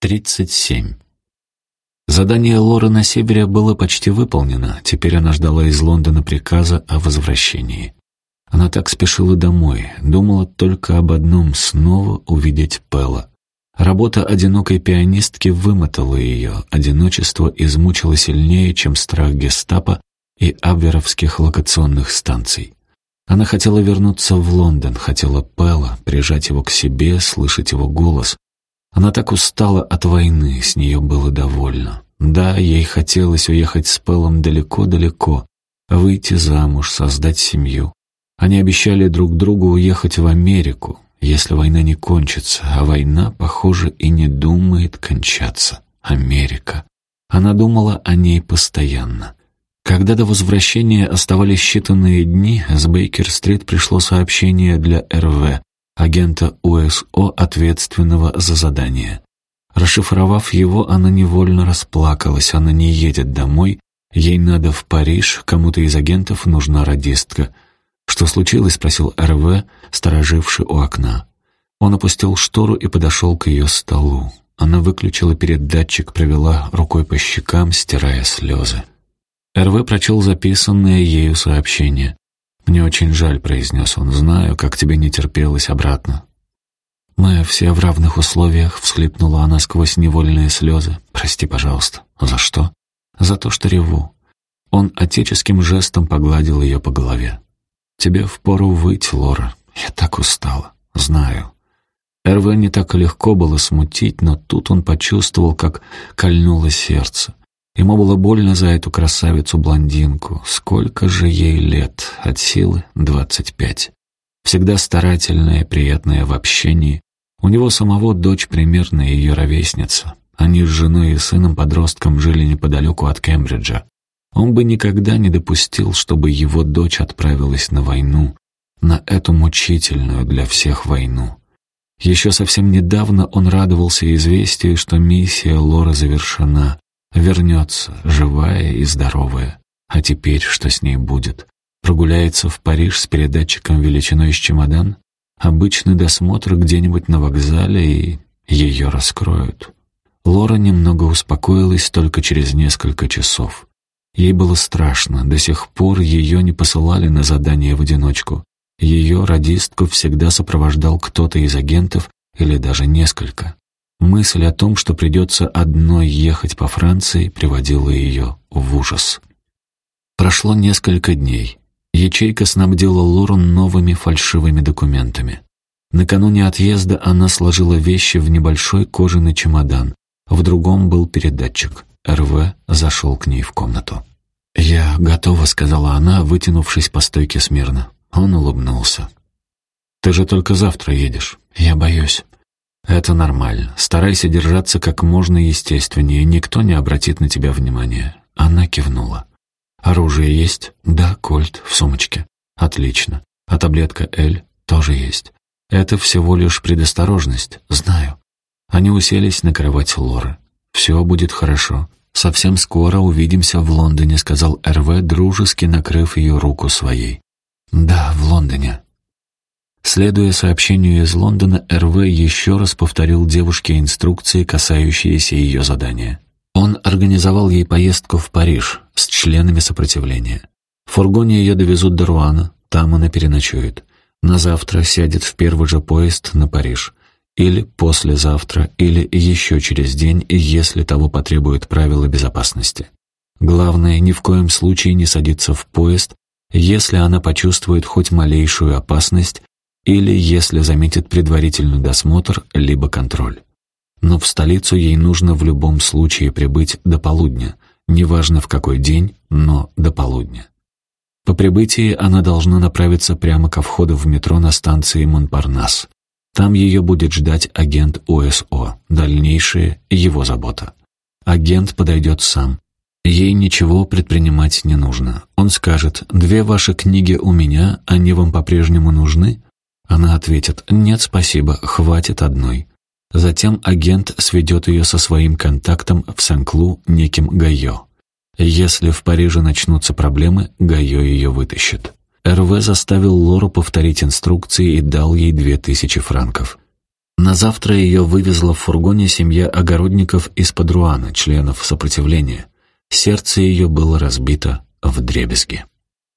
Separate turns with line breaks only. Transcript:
37. Задание Лоры на севере было почти выполнено, теперь она ждала из Лондона приказа о возвращении. Она так спешила домой, думала только об одном — снова увидеть Пэла. Работа одинокой пианистки вымотала ее, одиночество измучило сильнее, чем страх гестапо и абверовских локационных станций. Она хотела вернуться в Лондон, хотела Пэла, прижать его к себе, слышать его голос. Она так устала от войны, с нее было довольно. Да, ей хотелось уехать с Пэлом далеко-далеко, выйти замуж, создать семью. Они обещали друг другу уехать в Америку, если война не кончится, а война, похоже, и не думает кончаться. Америка. Она думала о ней постоянно. Когда до возвращения оставались считанные дни, с Бейкер-стрит пришло сообщение для РВ, агента УСО, ответственного за задание. Расшифровав его, она невольно расплакалась, она не едет домой, ей надо в Париж, кому-то из агентов нужна радистка — «Что случилось?» — спросил РВ, стороживший у окна. Он опустил штору и подошел к ее столу. Она выключила передатчик, провела рукой по щекам, стирая слезы. РВ прочел записанное ею сообщение. «Мне очень жаль», — произнес он, — «знаю, как тебе не терпелось обратно». «Мы все в равных условиях», — всхлипнула она сквозь невольные слезы. «Прости, пожалуйста». «За что?» «За то, что реву». Он отеческим жестом погладил ее по голове. «Тебе впору выйти, Лора. Я так устала. Знаю». РВ не так легко было смутить, но тут он почувствовал, как кольнуло сердце. Ему было больно за эту красавицу-блондинку. Сколько же ей лет? От силы двадцать пять. Всегда старательная, приятная в общении. У него самого дочь примерно ее ровесница. Они с женой и сыном-подростком жили неподалеку от Кембриджа. Он бы никогда не допустил, чтобы его дочь отправилась на войну, на эту мучительную для всех войну. Еще совсем недавно он радовался известию, что миссия Лора завершена, вернется, живая и здоровая. А теперь что с ней будет? Прогуляется в Париж с передатчиком величиной с чемодан? Обычный досмотр где-нибудь на вокзале и ее раскроют. Лора немного успокоилась только через несколько часов. Ей было страшно, до сих пор ее не посылали на задание в одиночку. Ее радистку всегда сопровождал кто-то из агентов или даже несколько. Мысль о том, что придется одной ехать по Франции, приводила ее в ужас. Прошло несколько дней. Ячейка снабдила Лорен новыми фальшивыми документами. Накануне отъезда она сложила вещи в небольшой кожаный чемодан. В другом был передатчик. РВ зашел к ней в комнату. «Я готова», — сказала она, вытянувшись по стойке смирно. Он улыбнулся. «Ты же только завтра едешь. Я боюсь». «Это нормально. Старайся держаться как можно естественнее. Никто не обратит на тебя внимания». Она кивнула. «Оружие есть?» «Да, кольт, в сумочке». «Отлично. А таблетка Эль тоже есть. Это всего лишь предосторожность, знаю». Они уселись на кровать Лоры. «Все будет хорошо. «Совсем скоро увидимся в Лондоне», — сказал РВ, дружески накрыв ее руку своей. «Да, в Лондоне». Следуя сообщению из Лондона, РВ еще раз повторил девушке инструкции, касающиеся ее задания. Он организовал ей поездку в Париж с членами сопротивления. В фургоне ее довезут до Руана, там она переночует. На завтра сядет в первый же поезд на Париж или послезавтра, или еще через день, если того потребуют правила безопасности. Главное, ни в коем случае не садиться в поезд, если она почувствует хоть малейшую опасность или если заметит предварительный досмотр либо контроль. Но в столицу ей нужно в любом случае прибыть до полудня, неважно в какой день, но до полудня. По прибытии она должна направиться прямо ко входу в метро на станции Монпарнас. Там ее будет ждать агент ОСО, дальнейшая его забота. Агент подойдет сам. Ей ничего предпринимать не нужно. Он скажет, «Две ваши книги у меня, они вам по-прежнему нужны?» Она ответит, «Нет, спасибо, хватит одной». Затем агент сведет ее со своим контактом в Сен-Клу неким Гайо. Если в Париже начнутся проблемы, Гайо ее вытащит. РВ заставил Лору повторить инструкции и дал ей две тысячи франков. На завтра ее вывезла в фургоне семья огородников из Падруана, членов сопротивления. Сердце ее было разбито в дребезги.